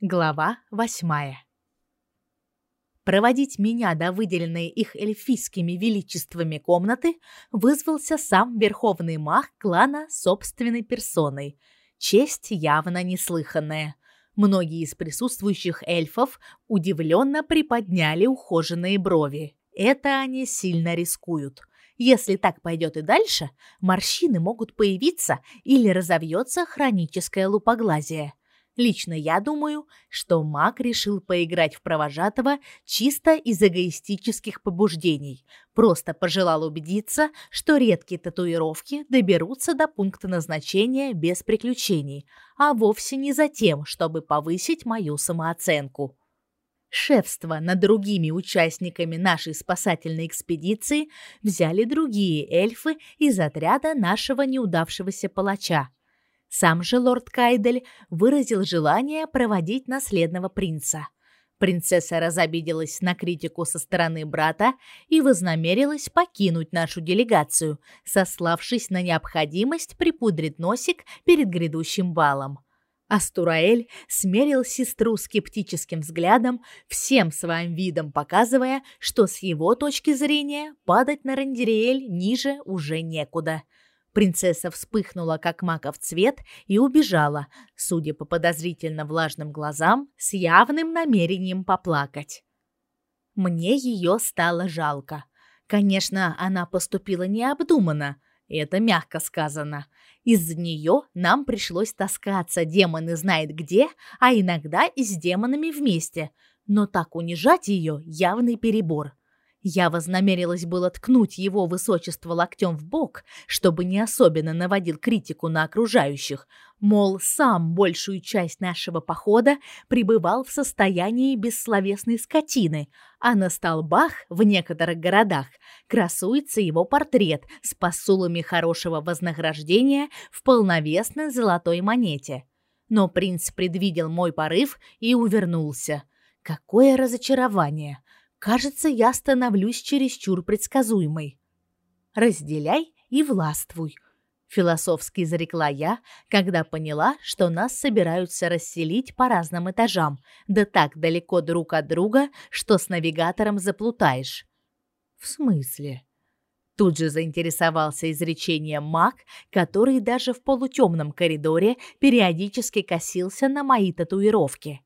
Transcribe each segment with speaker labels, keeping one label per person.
Speaker 1: Глава восьмая. Проводить меня до выделенной их эльфийскими величествами комнаты вызвался сам верховный маг клана собственной персоной. Честь явно неслыханная. Многие из присутствующих эльфов удивленно приподняли ухоженные брови. Это они сильно рискуют. Если так пойдет и дальше, морщины могут появиться или разовьется хроническое лупоглазие. Лично я думаю, что маг решил поиграть в провожатого чисто из эгоистических побуждений. Просто пожелал убедиться, что редкие татуировки доберутся до пункта назначения без приключений, а вовсе не за тем, чтобы повысить мою самооценку. Шефство над другими участниками нашей спасательной экспедиции взяли другие эльфы из отряда нашего неудавшегося палача. Сам же лорд Кайдель выразил желание проводить наследного принца. Принцесса разобиделась на критику со стороны брата и вознамерилась покинуть нашу делегацию, сославшись на необходимость припудрить носик перед грядущим балом. Астураэль смерил сестру скептическим взглядом, всем своим видом показывая, что с его точки зрения падать на Рандериэль ниже уже некуда – Принцесса вспыхнула, как маков цвет, и убежала, судя по подозрительно влажным глазам, с явным намерением поплакать. Мне ее стало жалко. Конечно, она поступила необдуманно, это мягко сказано. Из-за нее нам пришлось таскаться демоны знает где, а иногда и с демонами вместе. Но так унижать ее явный перебор. Я вознамерилась было ткнуть его высочество локтем в бок, чтобы не особенно наводил критику на окружающих, мол, сам большую часть нашего похода пребывал в состоянии бессловесной скотины, а на столбах в некоторых городах красуется его портрет с посулами хорошего вознаграждения в полновесной золотой монете. Но принц предвидел мой порыв и увернулся. Какое разочарование! Кажется, я становлюсь чересчур предсказуемой. Разделяй и властвуй, философски изрекла я, когда поняла, что нас собираются расселить по разным этажам, да так далеко друг от друга, что с навигатором заплутаешь. В смысле? Тут же заинтересовался изречением маг, который даже в полутемном коридоре периодически косился на мои татуировки.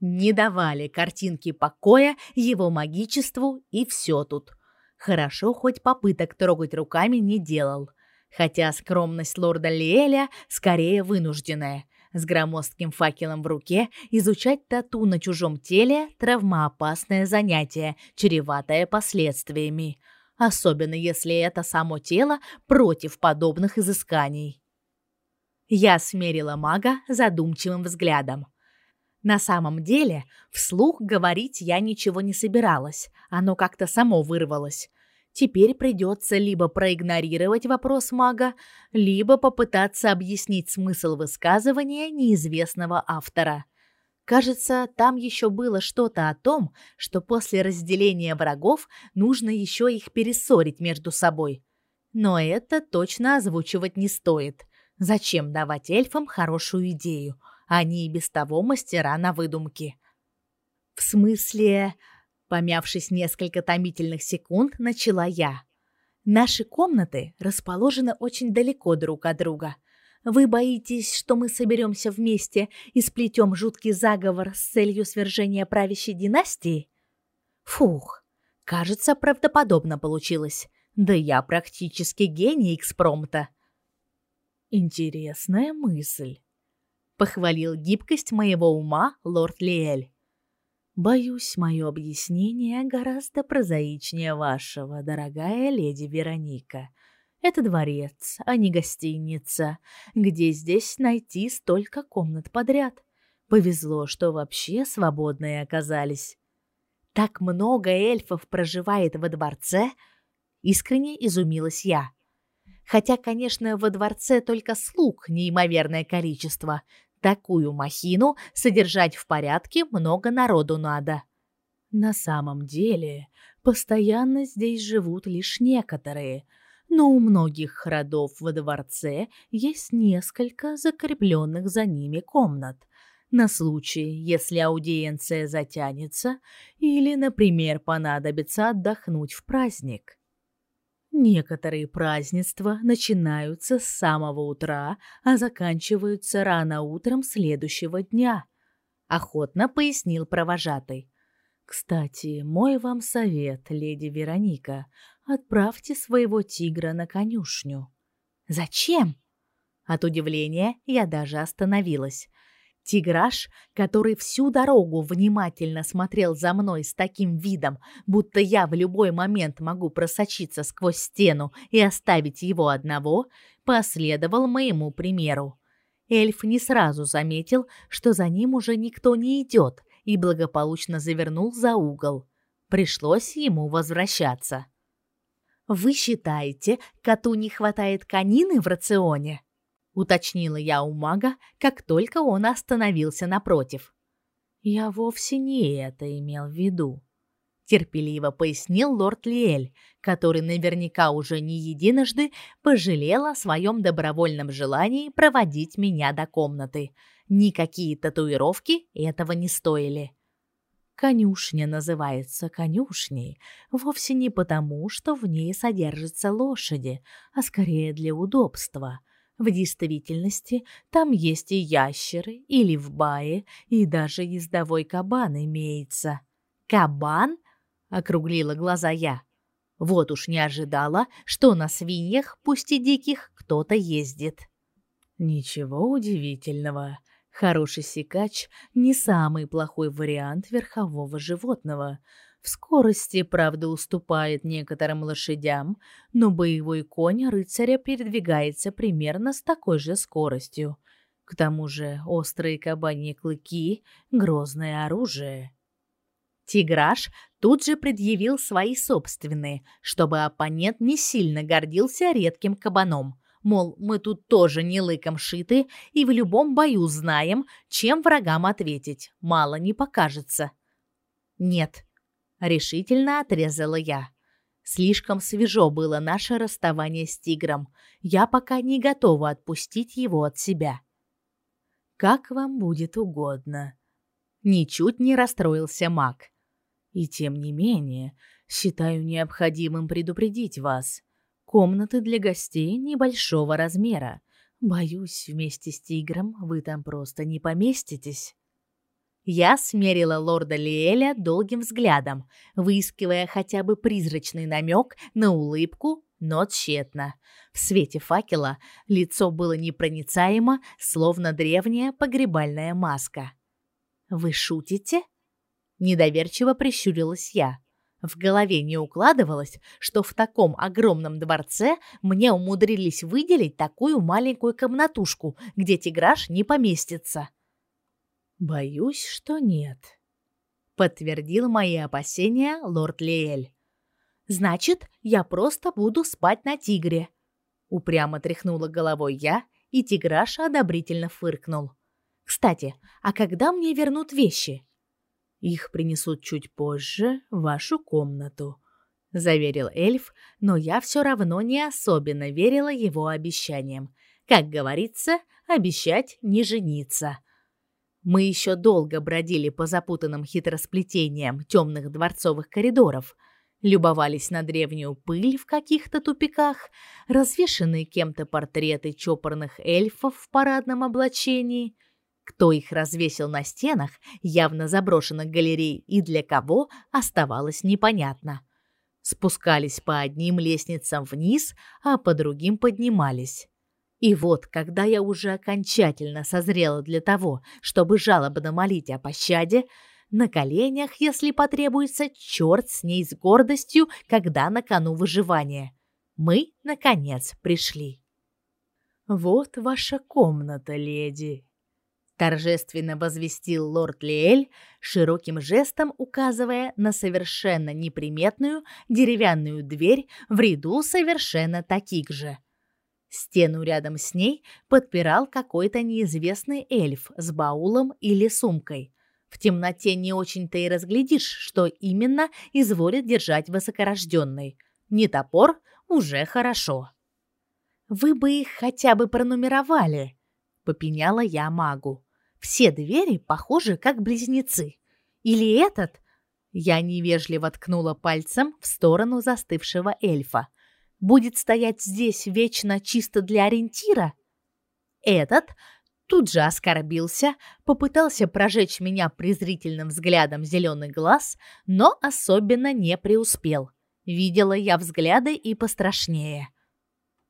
Speaker 1: Не давали картинки покоя его магичеству, и все тут. Хорошо, хоть попыток трогать руками не делал. Хотя скромность лорда Лиэля скорее вынужденная. С громоздким факелом в руке изучать тату на чужом теле – травмоопасное занятие, чреватое последствиями. Особенно если это само тело против подобных изысканий. Я смерила мага задумчивым взглядом. На самом деле, вслух говорить я ничего не собиралась, оно как-то само вырвалось. Теперь придется либо проигнорировать вопрос мага, либо попытаться объяснить смысл высказывания неизвестного автора. Кажется, там еще было что-то о том, что после разделения врагов нужно еще их перессорить между собой. Но это точно озвучивать не стоит. Зачем давать эльфам хорошую идею? Они и без того мастера на выдумки. В смысле, помявшись несколько томительных секунд, начала я. Наши комнаты расположены очень далеко друг от друга. Вы боитесь, что мы соберемся вместе и сплетем жуткий заговор с целью свержения правящей династии? Фух, кажется, правдоподобно получилось. Да я практически гений экспромта. Интересная мысль похвалил гибкость моего ума лорд Лиэль. Боюсь, мое объяснение гораздо прозаичнее вашего, дорогая леди Вероника. Это дворец, а не гостиница. Где здесь найти столько комнат подряд? Повезло, что вообще свободные оказались. Так много эльфов проживает во дворце, искренне изумилась я. Хотя, конечно, во дворце только слуг неимоверное количество, Такую махину содержать в порядке много народу надо. На самом деле, постоянно здесь живут лишь некоторые, но у многих родов во дворце есть несколько закрепленных за ними комнат. на случай, если аудиенция затянется или, например, понадобится отдохнуть в праздник. Некоторые празднества начинаются с самого утра, а заканчиваются рано утром следующего дня, охотно пояснил провожатый. Кстати, мой вам совет, леди Вероника, отправьте своего тигра на конюшню. Зачем? От удивления я даже остановилась. Тиграш, который всю дорогу внимательно смотрел за мной с таким видом, будто я в любой момент могу просочиться сквозь стену и оставить его одного, последовал моему примеру. Эльф не сразу заметил, что за ним уже никто не идет, и благополучно завернул за угол. Пришлось ему возвращаться. Вы считаете, коту не хватает конины в рационе? Уточнила я у мага, как только он остановился напротив. Я вовсе не это имел в виду, терпеливо пояснил лорд Лиэль, который наверняка уже не единожды пожалел о своем добровольном желании проводить меня до комнаты. Никакие татуировки этого не стоили. Конюшня называется конюшней вовсе не потому, что в ней содержатся лошади, а скорее для удобства. В действительности там есть и ящеры, и левбаи, и даже ездовой кабан имеется. Кабан? округлила глаза я. Вот уж не ожидала, что на свиньях, пусть и диких, кто-то ездит. Ничего удивительного. Хороший сикач не самый плохой вариант верхового животного. В скорости, правда, уступает некоторым лошадям, но боевой конь рыцаря передвигается примерно с такой же скоростью. К тому же острые кабаньи клыки — грозное оружие. Тиграш тут же предъявил свои собственные, чтобы оппонент не сильно гордился редким кабаном. Мол, мы тут тоже не лыком шиты и в любом бою знаем, чем врагам ответить, мало не покажется. Нет, решительно отрезала я. Слишком свежо было наше расставание с тигром. Я пока не готова отпустить его от себя. Как вам будет угодно. Ничуть не расстроился Мак. И тем не менее, считаю необходимым предупредить вас. Комнаты для гостей небольшого размера. Боюсь, вместе с тигром вы там просто не поместитесь. Я смерила лорда Лиэля долгим взглядом, выискивая хотя бы призрачный намек на улыбку, но тщетно. В свете факела лицо было непроницаемо, словно древняя погребальная маска. «Вы шутите?» Недоверчиво прищурилась я. В голове не укладывалось, что в таком огромном дворце мне умудрились выделить такую маленькую комнатушку, где тиграш не поместится. Боюсь, что нет, подтвердил мои опасения лорд Леэль. Значит, я просто буду спать на тигре. Упрямо тряхнула головой я, и тиграш одобрительно фыркнул. Кстати, а когда мне вернут вещи? Их принесут чуть позже в вашу комнату, заверил эльф, но я все равно не особенно верила его обещаниям. Как говорится, обещать не жениться. Мы еще долго бродили по запутанным хитросплетениям темных дворцовых коридоров, любовались на древнюю пыль в каких-то тупиках, развешанные кем-то портреты чопорных эльфов в парадном облачении. Кто их развесил на стенах явно заброшенных галерей и для кого, оставалось непонятно. Спускались по одним лестницам вниз, а по другим поднимались. И вот, когда я уже окончательно созрела для того, чтобы жалобно молить о пощаде, на коленях, если потребуется, черт с ней с гордостью, когда на кону выживание. Мы, наконец, пришли. «Вот ваша комната, леди», — торжественно возвестил лорд Лиэль, широким жестом указывая на совершенно неприметную деревянную дверь в ряду совершенно таких же. Стену рядом с ней подпирал какой-то неизвестный эльф с баулом или сумкой. В темноте не очень-то и разглядишь, что именно изволит держать высокорожденный. Не топор уже хорошо. Вы бы их хотя бы пронумеровали, попеняла я магу. Все двери похожи как близнецы. Или этот? Я невежливо ткнула пальцем в сторону застывшего эльфа. Будет стоять здесь вечно чисто для ориентира? Этот тут же оскорбился, попытался прожечь меня презрительным взглядом зеленый глаз, но особенно не преуспел. Видела я взгляды и пострашнее.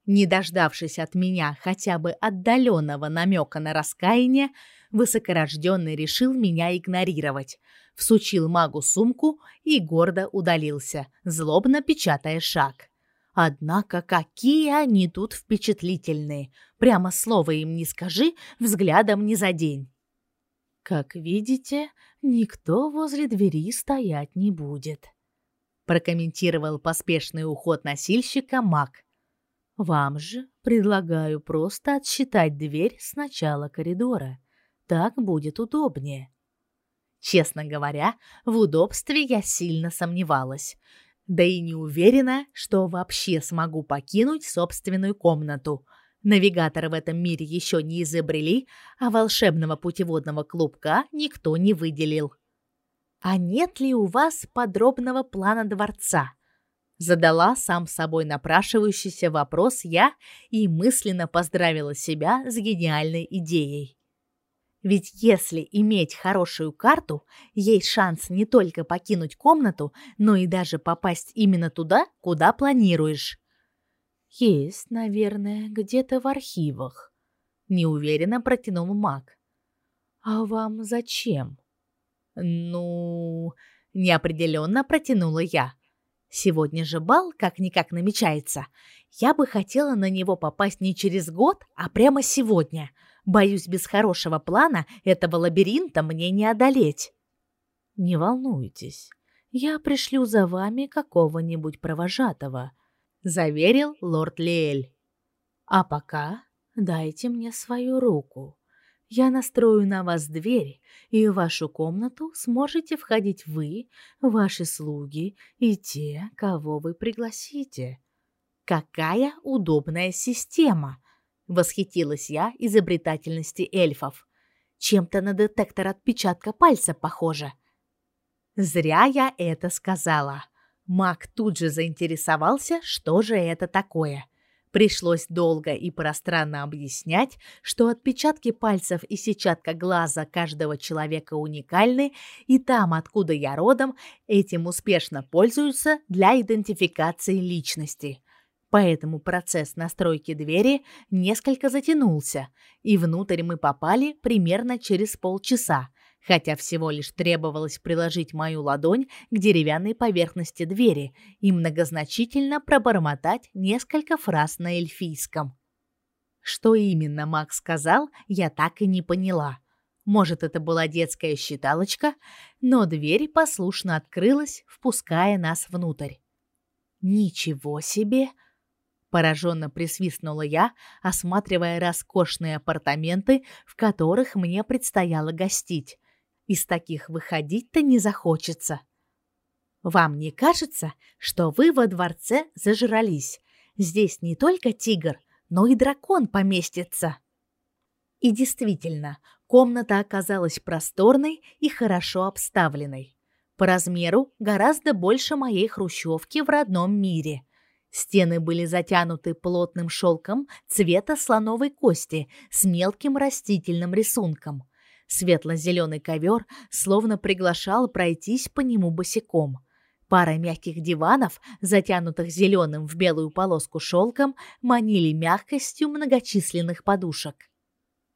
Speaker 1: Не дождавшись от меня хотя бы отдаленного намека на раскаяние, высокорожденный решил меня игнорировать, всучил магу сумку и гордо удалился, злобно печатая шаг. Однако какие они тут впечатлительные. Прямо слово им не скажи, взглядом не задень. Как видите, никто возле двери стоять не будет, прокомментировал поспешный уход носильщика Мак. Вам же предлагаю просто отсчитать дверь с начала коридора. Так будет удобнее. Честно говоря, в удобстве я сильно сомневалась. Да и не уверена, что вообще смогу покинуть собственную комнату. Навигаторы в этом мире еще не изобрели, а волшебного путеводного клубка никто не выделил. А нет ли у вас подробного плана дворца? Задала сам собой напрашивающийся вопрос я и мысленно поздравила себя с гениальной идеей. Ведь если иметь хорошую карту, есть шанс не только покинуть комнату, но и даже попасть именно туда, куда планируешь. Есть, наверное, где-то в архивах, неуверенно протянул Мак. А вам зачем? Ну, неопределенно протянула я. Сегодня же бал как никак намечается. Я бы хотела на него попасть не через год, а прямо сегодня. Боюсь, без хорошего плана этого лабиринта мне не одолеть. Не волнуйтесь, я пришлю за вами какого-нибудь провожатого, заверил лорд Лель. А пока дайте мне свою руку. Я настрою на вас дверь, и в вашу комнату сможете входить вы, ваши слуги и те, кого вы пригласите. Какая удобная система, Восхитилась я изобретательности эльфов. Чем-то на детектор отпечатка пальца похоже. Зря я это сказала. Мак тут же заинтересовался, что же это такое. Пришлось долго и пространно объяснять, что отпечатки пальцев и сетчатка глаза каждого человека уникальны, и там, откуда я родом, этим успешно пользуются для идентификации личности. Поэтому процесс настройки двери несколько затянулся, и внутрь мы попали примерно через полчаса, хотя всего лишь требовалось приложить мою ладонь к деревянной поверхности двери и многозначительно пробормотать несколько фраз на эльфийском. Что именно Макс сказал, я так и не поняла. Может, это была детская считалочка, но дверь послушно открылась, впуская нас внутрь. Ничего себе, Пораженно присвистнула я, осматривая роскошные апартаменты, в которых мне предстояло гостить. Из таких выходить-то не захочется. Вам не кажется, что вы во дворце зажрались? Здесь не только тигр, но и дракон поместится. И действительно, комната оказалась просторной и хорошо обставленной. По размеру гораздо больше моей хрущевки в родном мире. Стены были затянуты плотным шелком цвета слоновой кости с мелким растительным рисунком. Светло-зеленый ковер словно приглашал пройтись по нему босиком. Пара мягких диванов, затянутых зеленым в белую полоску шелком, манили мягкостью многочисленных подушек.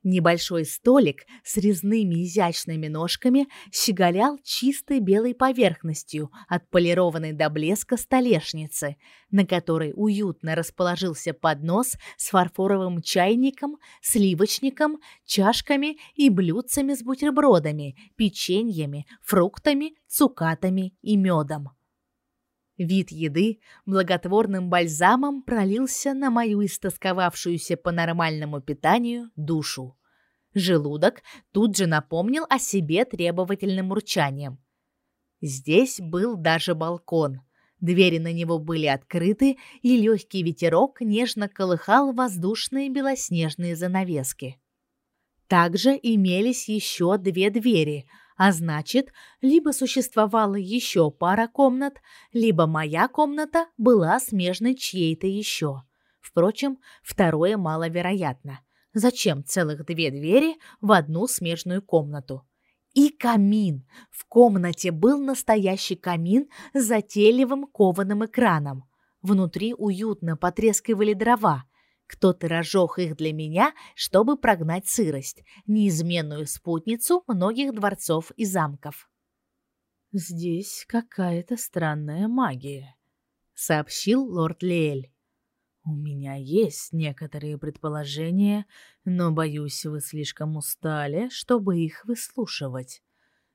Speaker 1: Небольшой столик с резными изящными ножками щеголял чистой белой поверхностью, отполированной до блеска столешницы, на которой уютно расположился поднос с фарфоровым чайником, сливочником, чашками и блюдцами с бутербродами, печеньями, фруктами, цукатами и медом. Вид еды благотворным бальзамом пролился на мою истосковавшуюся по нормальному питанию душу. Желудок тут же напомнил о себе требовательным урчанием. Здесь был даже балкон. Двери на него были открыты, и легкий ветерок нежно колыхал воздушные белоснежные занавески. Также имелись еще две двери, а значит, либо существовала еще пара комнат, либо моя комната была смежной чьей-то еще. Впрочем, второе маловероятно. Зачем целых две двери в одну смежную комнату? И камин. В комнате был настоящий камин с затейливым кованым экраном. Внутри уютно потрескивали дрова. Кто-то разжег их для меня, чтобы прогнать сырость, неизменную спутницу многих дворцов и замков.
Speaker 2: «Здесь какая-то странная магия», — сообщил лорд Леэль. «У меня есть некоторые предположения, но, боюсь, вы слишком устали, чтобы их выслушивать.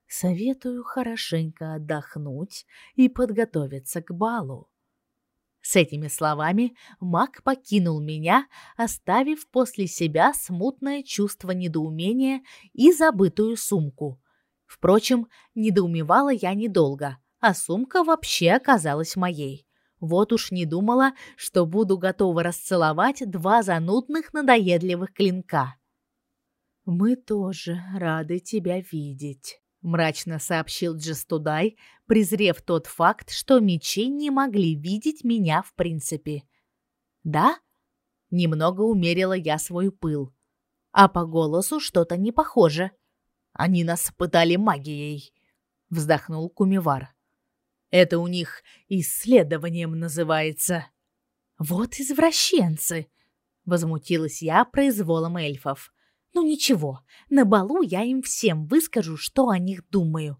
Speaker 2: Советую хорошенько отдохнуть и подготовиться к балу.
Speaker 1: С этими словами маг покинул меня, оставив после себя смутное чувство недоумения и забытую сумку. Впрочем, недоумевала я недолго, а сумка вообще оказалась моей. Вот уж не думала, что буду готова расцеловать два занудных надоедливых клинка.
Speaker 2: Мы тоже рады тебя видеть
Speaker 1: мрачно сообщил Джестудай, презрев тот факт, что мечи не могли видеть меня в принципе. Да? Немного умерила я свой пыл. А по голосу что-то не похоже. Они нас пытали магией, вздохнул Кумивар. Это у них исследованием называется. Вот извращенцы, возмутилась я произволом эльфов. Ну ничего, на балу я им всем выскажу, что о них думаю.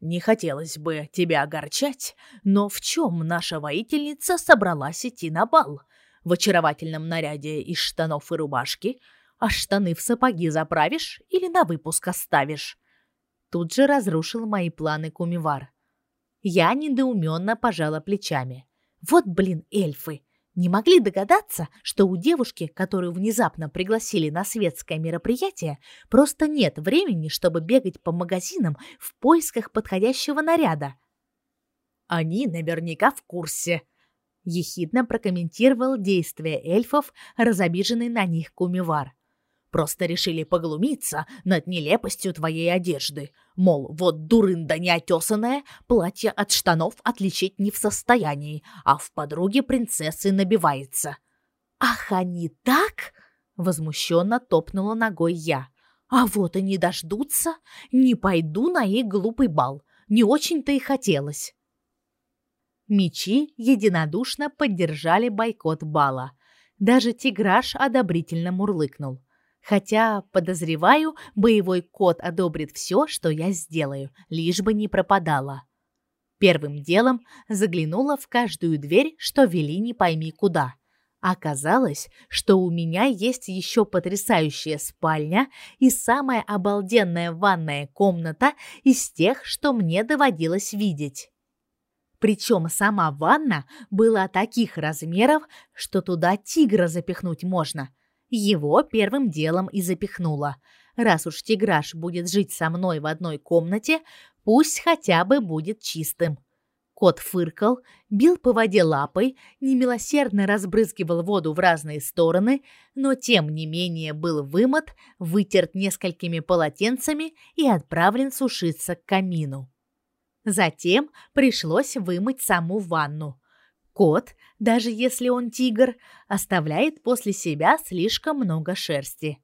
Speaker 1: Не хотелось бы тебя огорчать, но в чем наша воительница собралась идти на бал? В очаровательном наряде из штанов и рубашки, а штаны в сапоги заправишь или на выпуск оставишь? Тут же разрушил мои планы Кумивар. Я недоуменно пожала плечами. Вот, блин, эльфы, не могли догадаться, что у девушки, которую внезапно пригласили на светское мероприятие, просто нет времени, чтобы бегать по магазинам в поисках подходящего наряда. Они наверняка в курсе, ехидно прокомментировал действия эльфов, разобиженный на них Кумивар. Просто решили поглумиться над нелепостью твоей одежды. Мол, вот дурында неотесанная, платье от штанов отличить не в состоянии, а в подруге принцессы набивается. «Ах, они так?» — возмущенно топнула ногой я. «А вот и не дождутся. Не пойду на их глупый бал. Не очень-то и хотелось». Мечи единодушно поддержали бойкот бала. Даже Тиграш одобрительно мурлыкнул. Хотя, подозреваю, боевой кот одобрит все, что я сделаю, лишь бы не пропадала. Первым делом заглянула в каждую дверь, что вели не пойми куда. Оказалось, что у меня есть еще потрясающая спальня и самая обалденная ванная комната из тех, что мне доводилось видеть. Причем сама ванна была таких размеров, что туда тигра запихнуть можно – его первым делом и запихнула. Раз уж тиграш будет жить со мной в одной комнате, пусть хотя бы будет чистым. Кот фыркал, бил по воде лапой, немилосердно разбрызгивал воду в разные стороны, но тем не менее был вымыт, вытерт несколькими полотенцами и отправлен сушиться к камину. Затем пришлось вымыть саму ванну. Кот, даже если он тигр, оставляет после себя слишком много шерсти.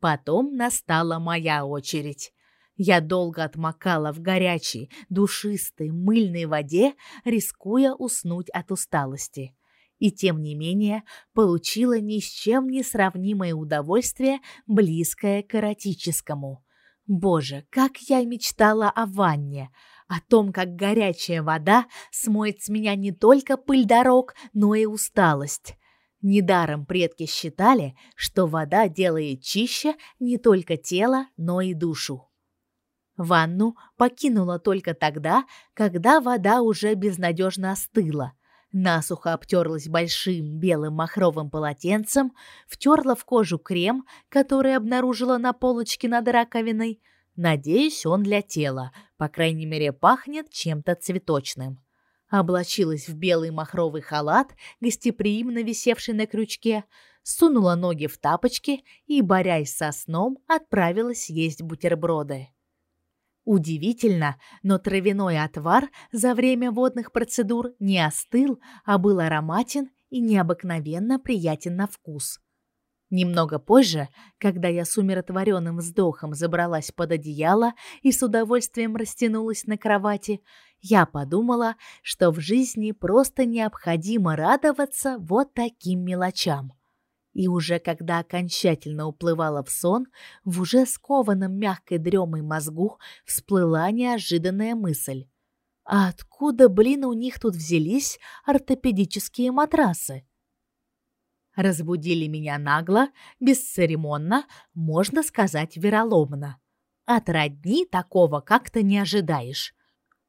Speaker 1: Потом настала моя очередь. Я долго отмокала в горячей, душистой, мыльной воде, рискуя уснуть от усталости. И тем не менее, получила ни с чем не сравнимое удовольствие, близкое к эротическому. Боже, как я мечтала о ванне! о том, как горячая вода смоет с меня не только пыль дорог, но и усталость. Недаром предки считали, что вода делает чище не только тело, но и душу. Ванну покинула только тогда, когда вода уже безнадежно остыла. Насухо обтерлась большим белым махровым полотенцем, втерла в кожу крем, который обнаружила на полочке над раковиной, Надеюсь, он для тела, по крайней мере, пахнет чем-то цветочным. облачилась в белый махровый халат, гостеприимно висевший на крючке, сунула ноги в тапочки и, борясь со сном, отправилась есть бутерброды. Удивительно, но травяной отвар за время водных процедур не остыл, а был ароматен и необыкновенно приятен на вкус. Немного позже, когда я с умиротворенным вздохом забралась под одеяло и с удовольствием растянулась на кровати, я подумала, что в жизни просто необходимо радоваться вот таким мелочам. И уже когда окончательно уплывала в сон, в уже скованном мягкой дремой мозгу всплыла неожиданная мысль. А откуда, блин, у них тут взялись ортопедические матрасы? Разбудили меня нагло, бесцеремонно, можно сказать, вероломно. От родни такого как-то не ожидаешь.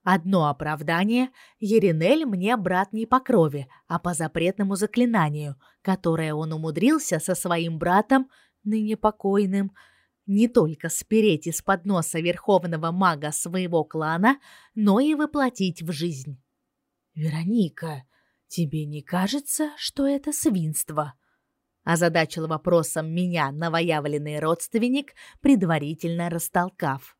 Speaker 1: Одно оправдание – Еринель мне брат не по крови, а по запретному заклинанию, которое он умудрился со своим братом, ныне покойным, не только спереть из-под носа верховного мага своего клана, но и воплотить в жизнь. «Вероника, тебе не кажется, что это свинство?» озадачил вопросом меня новоявленный родственник, предварительно растолкав.